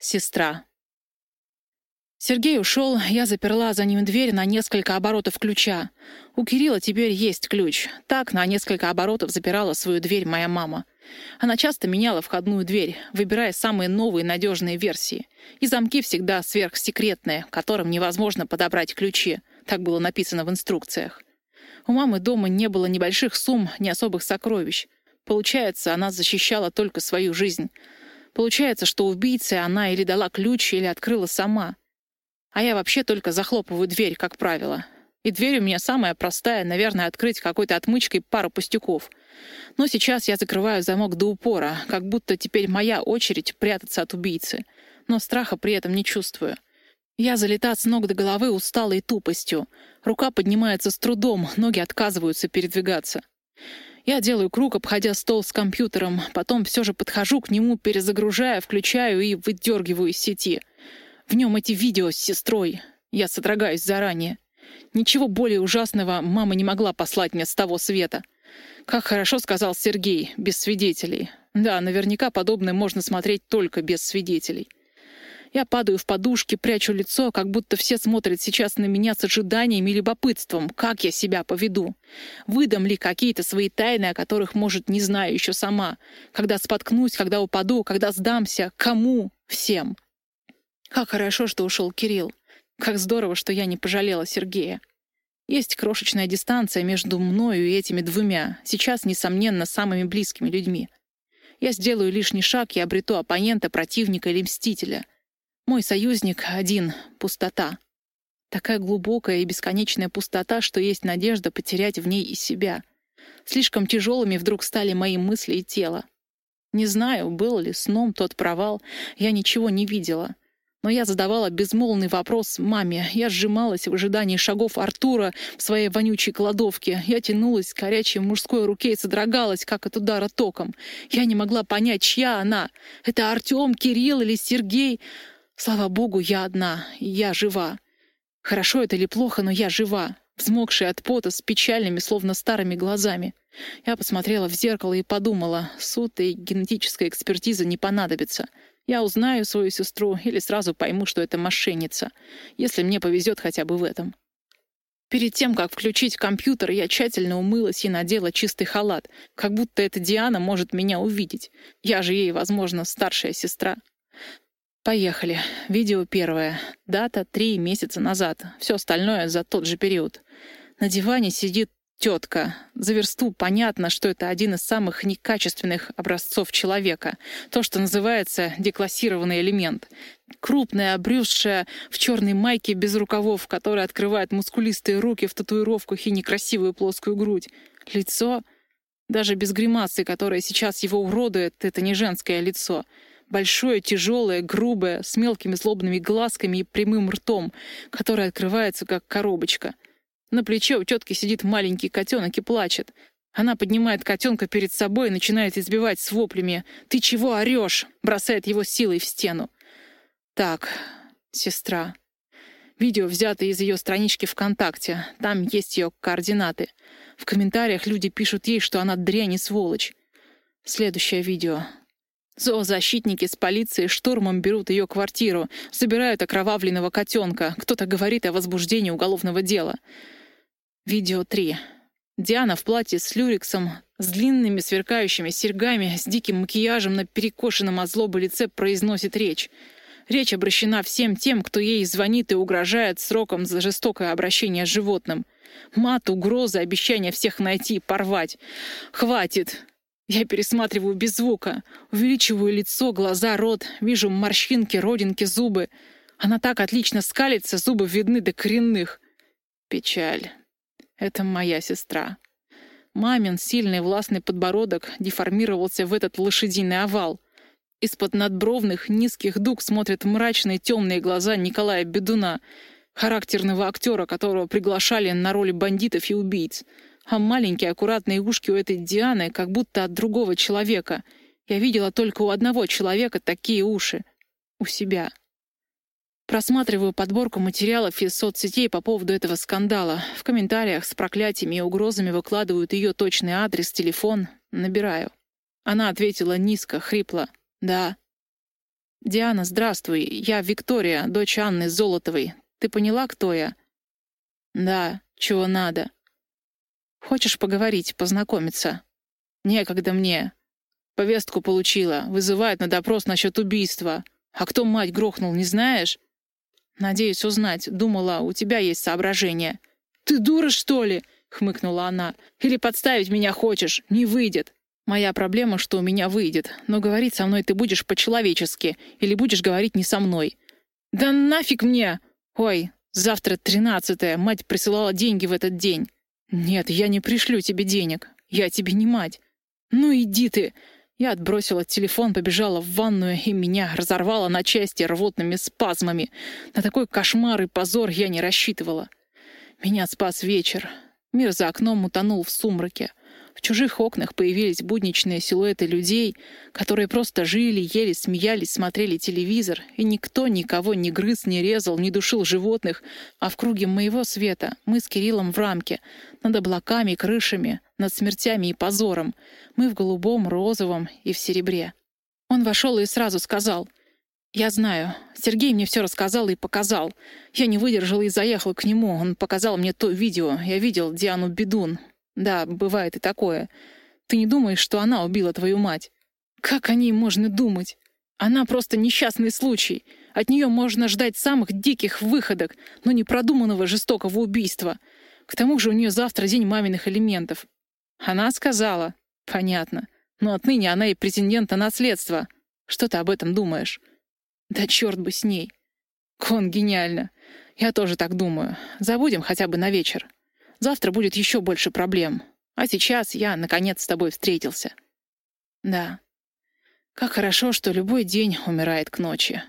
Сестра. Сергей ушел, я заперла за ним дверь на несколько оборотов ключа. У Кирилла теперь есть ключ. Так на несколько оборотов запирала свою дверь моя мама. Она часто меняла входную дверь, выбирая самые новые надежные версии. И замки всегда сверхсекретные, которым невозможно подобрать ключи. Так было написано в инструкциях. У мамы дома не было ни больших сумм, ни особых сокровищ. Получается, она защищала только свою жизнь. Получается, что убийце она или дала ключ, или открыла сама. А я вообще только захлопываю дверь, как правило. И дверь у меня самая простая, наверное, открыть какой-то отмычкой пару пустяков. Но сейчас я закрываю замок до упора, как будто теперь моя очередь прятаться от убийцы. Но страха при этом не чувствую. Я залита с ног до головы усталой тупостью. Рука поднимается с трудом, ноги отказываются передвигаться. Я делаю круг, обходя стол с компьютером, потом все же подхожу к нему, перезагружая, включаю и выдергиваю из сети. В нем эти видео с сестрой. Я содрогаюсь заранее. Ничего более ужасного мама не могла послать мне с того света. Как хорошо сказал Сергей, без свидетелей. Да, наверняка подобное можно смотреть только без свидетелей. Я падаю в подушки, прячу лицо, как будто все смотрят сейчас на меня с ожиданием и любопытством, как я себя поведу. Выдам ли какие-то свои тайны, о которых, может, не знаю еще сама. Когда споткнусь, когда упаду, когда сдамся. Кому? Всем. Как хорошо, что ушел Кирилл. Как здорово, что я не пожалела Сергея. Есть крошечная дистанция между мною и этими двумя, сейчас, несомненно, самыми близкими людьми. Я сделаю лишний шаг и обрету оппонента, противника или мстителя — мой союзник один — пустота. Такая глубокая и бесконечная пустота, что есть надежда потерять в ней и себя. Слишком тяжелыми вдруг стали мои мысли и тело. Не знаю, был ли сном тот провал, я ничего не видела. Но я задавала безмолвный вопрос маме. Я сжималась в ожидании шагов Артура в своей вонючей кладовке. Я тянулась к горячей мужской руке и содрогалась, как от удара током. Я не могла понять, чья она. Это Артем, Кирилл или Сергей? Слава богу, я одна, я жива. Хорошо это или плохо, но я жива, взмокшая от пота, с печальными, словно старыми глазами. Я посмотрела в зеркало и подумала, суд и генетическая экспертиза не понадобится. Я узнаю свою сестру или сразу пойму, что это мошенница, если мне повезет хотя бы в этом. Перед тем, как включить компьютер, я тщательно умылась и надела чистый халат, как будто эта Диана может меня увидеть. Я же ей, возможно, старшая сестра. Поехали. Видео первое. Дата — три месяца назад. Все остальное за тот же период. На диване сидит тетка. За версту понятно, что это один из самых некачественных образцов человека. То, что называется деклассированный элемент. Крупная, обрюзшая, в черной майке без рукавов, которая открывает мускулистые руки в татуировках и некрасивую плоскую грудь. Лицо... Даже без гримасы, которая сейчас его уродует, это не женское лицо — Большое, тяжелое, грубое, с мелкими злобными глазками и прямым ртом, который открывается, как коробочка. На плече у тетки сидит маленький котенок и плачет. Она поднимает котенка перед собой и начинает избивать с воплями. «Ты чего орешь?» бросает его силой в стену. Так, сестра. Видео взято из ее странички ВКонтакте. Там есть ее координаты. В комментариях люди пишут ей, что она дрянь и сволочь. Следующее видео. Зоозащитники с полицией штурмом берут ее квартиру, забирают окровавленного котенка. Кто-то говорит о возбуждении уголовного дела. Видео 3. Диана в платье с люрексом, с длинными сверкающими серьгами, с диким макияжем на перекошенном от злобы лице произносит речь. Речь обращена всем тем, кто ей звонит и угрожает сроком за жестокое обращение с животным. Мат, угрозы, обещание всех найти порвать. «Хватит! Я пересматриваю без звука, увеличиваю лицо, глаза, рот, вижу морщинки, родинки, зубы. Она так отлично скалится, зубы видны до коренных. Печаль. Это моя сестра. Мамин сильный властный подбородок деформировался в этот лошадиный овал. Из-под надбровных низких дуг смотрят мрачные темные глаза Николая Бедуна, характерного актера, которого приглашали на роли бандитов и убийц — а маленькие аккуратные ушки у этой Дианы как будто от другого человека. Я видела только у одного человека такие уши. У себя. Просматриваю подборку материалов из соцсетей по поводу этого скандала. В комментариях с проклятиями и угрозами выкладывают ее точный адрес, телефон. Набираю. Она ответила низко, хрипло. «Да». «Диана, здравствуй. Я Виктория, дочь Анны Золотовой. Ты поняла, кто я?» «Да. Чего надо?» «Хочешь поговорить, познакомиться?» «Некогда мне. Повестку получила. Вызывают на допрос насчет убийства. А кто мать грохнул, не знаешь?» «Надеюсь узнать. Думала, у тебя есть соображение». «Ты дура, что ли?» — хмыкнула она. «Или подставить меня хочешь? Не выйдет». Моя проблема, что у меня выйдет, но говорить со мной ты будешь по-человечески или будешь говорить не со мной. Да нафиг мне! Ой, завтра тринадцатое, мать присылала деньги в этот день. Нет, я не пришлю тебе денег. Я тебе не мать. Ну иди ты! Я отбросила телефон, побежала в ванную, и меня разорвало на части рвотными спазмами. На такой кошмар и позор я не рассчитывала. Меня спас вечер. Мир за окном утонул в сумраке. В чужих окнах появились будничные силуэты людей, которые просто жили, ели, смеялись, смотрели телевизор, и никто никого не грыз, не резал, не душил животных, а в круге моего света мы с Кириллом в рамке, над облаками, крышами, над смертями и позором, мы в голубом, розовом и в серебре. Он вошел и сразу сказал — «Я знаю. Сергей мне все рассказал и показал. Я не выдержал и заехал к нему. Он показал мне то видео. Я видел Диану Бедун. Да, бывает и такое. Ты не думаешь, что она убила твою мать? Как о ней можно думать? Она просто несчастный случай. От нее можно ждать самых диких выходок, но не продуманного жестокого убийства. К тому же у нее завтра день маминых элементов. Она сказала. Понятно. Но отныне она и претендент на наследство. Что ты об этом думаешь? Да черт бы с ней. Кон гениально. Я тоже так думаю. Забудем хотя бы на вечер. Завтра будет еще больше проблем. А сейчас я, наконец, с тобой встретился. Да. Как хорошо, что любой день умирает к ночи.